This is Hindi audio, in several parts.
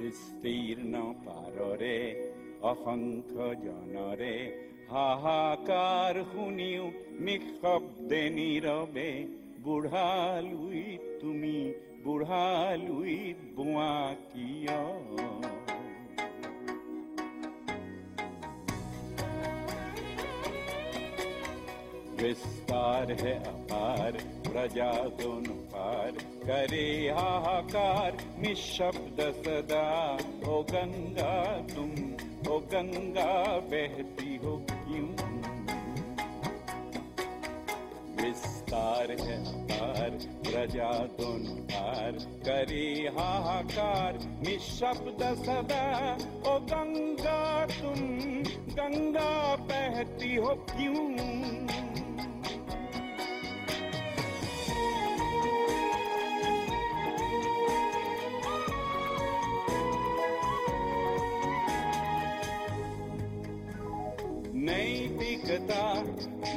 বিস্তীৰ্ণ পাৰৰে অসংখ্য জনৰে হাহাকাৰ শুনিও নিঃশব্দে নীৰৱে বুঢ়ালুই তুমি বুঢ়ালুই বোৱা কিয় विस्तार है अपार, प्रजा दोनों पार। करे हाहाकार, निशब्द सदा। ओ गंगा, तुम ओ गंगा, बहती हो क्यों? विस्तार है अपार, प्रजा दोनों पार। करे हाहाकार, निशब्द सदा। ओ गंगा, तुम गंगा, बहती हो क्यों?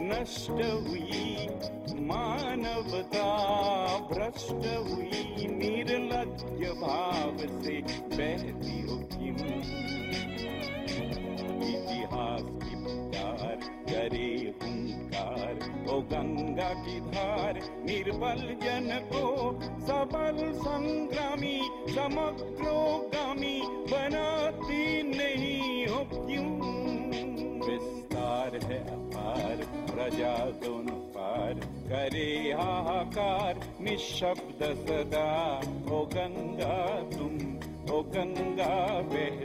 नष्ट हुई, मानवता भ्रष्ट हुई निर्लज भाव से बहती हो इतिहास की पुकार करे हुंकार, ओ गंगा की धार, निर्बल जन को सबल संग्रामी, समग्रोगामी बनाती नहीं। निराकार निःशब्द सदा ओ गङ्गा तु ओ गङ्गा बेह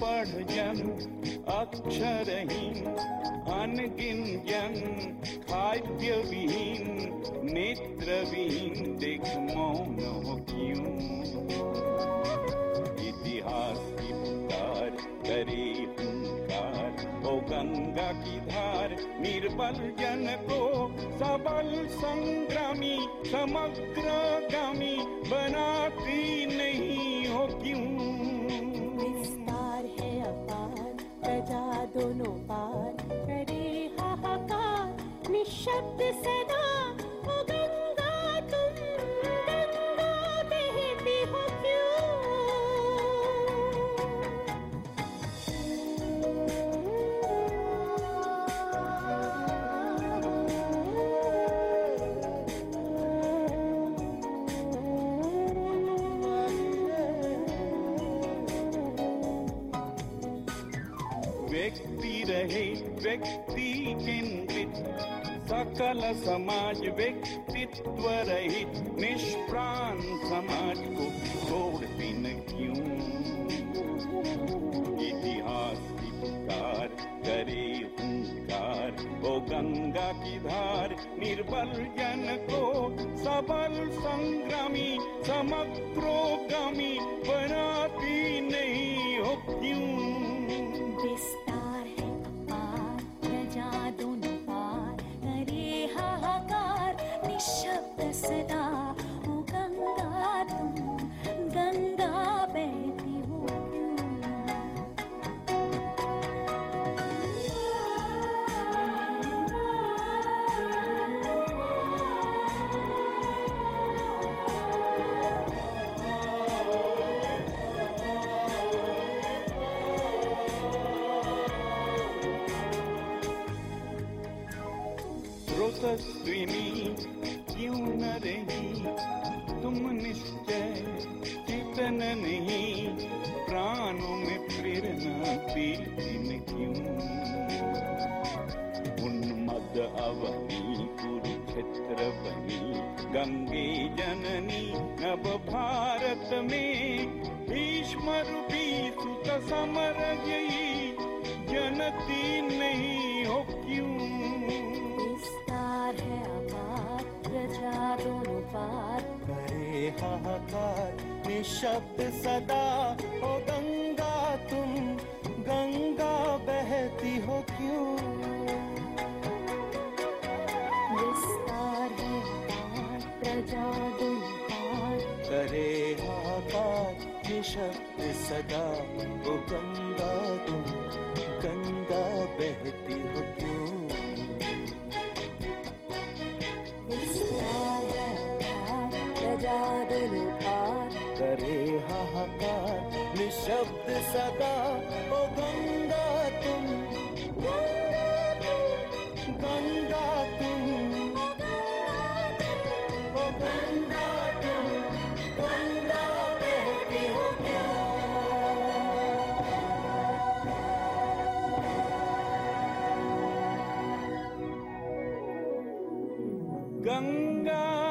अनपढ़ जन अक्षरहीन अनगिन जन खाद्य विहीन नेत्रविहीन, देख मौन हो क्यों? इतिहास की पुकार करे हुंकार ओ गंगा की धार, निर्बल जन को सबल संग्रामी समग्र समग्रगामी व्यक्ति रहे, व्यक्ति केंद्रित। सकल समाज व्यक्तित्व रहित। निष्प्राण समाज को छोड़ती न क्यों? इतिहास की पुकार करे हुंकार। ओ गंगा की धार निर्बल जन को सबल संग्रामी, समग्रोगामी बनाती नहीं। निशब्द सदा ओ गंगा तुम गंगा बहती हो स्रोतस्विनी क्यों न रही तुम निश्चय चेतन नहीं, प्राणों में प्रेरणा पीती न क्यों? उन्मद अवनी कुरुक्षेत्र बनी, गंगे जननी नव भारत में, भीष्म रूपी सुत समर गई जनती नहीं हो क्यों? निशब्द सदा। ओ गंगा तुम गंगा बहती हो क्यों? विस्तार है करे हाहाकार निशब्द सदा। ओ गंगा तुम गंगा बहती हो क्यों? करे हाहाकार, निशब्द सदा। ओ गंगा तुम गंगा तुम, ओ गंगा तुम, गंगा बहती हो गंगा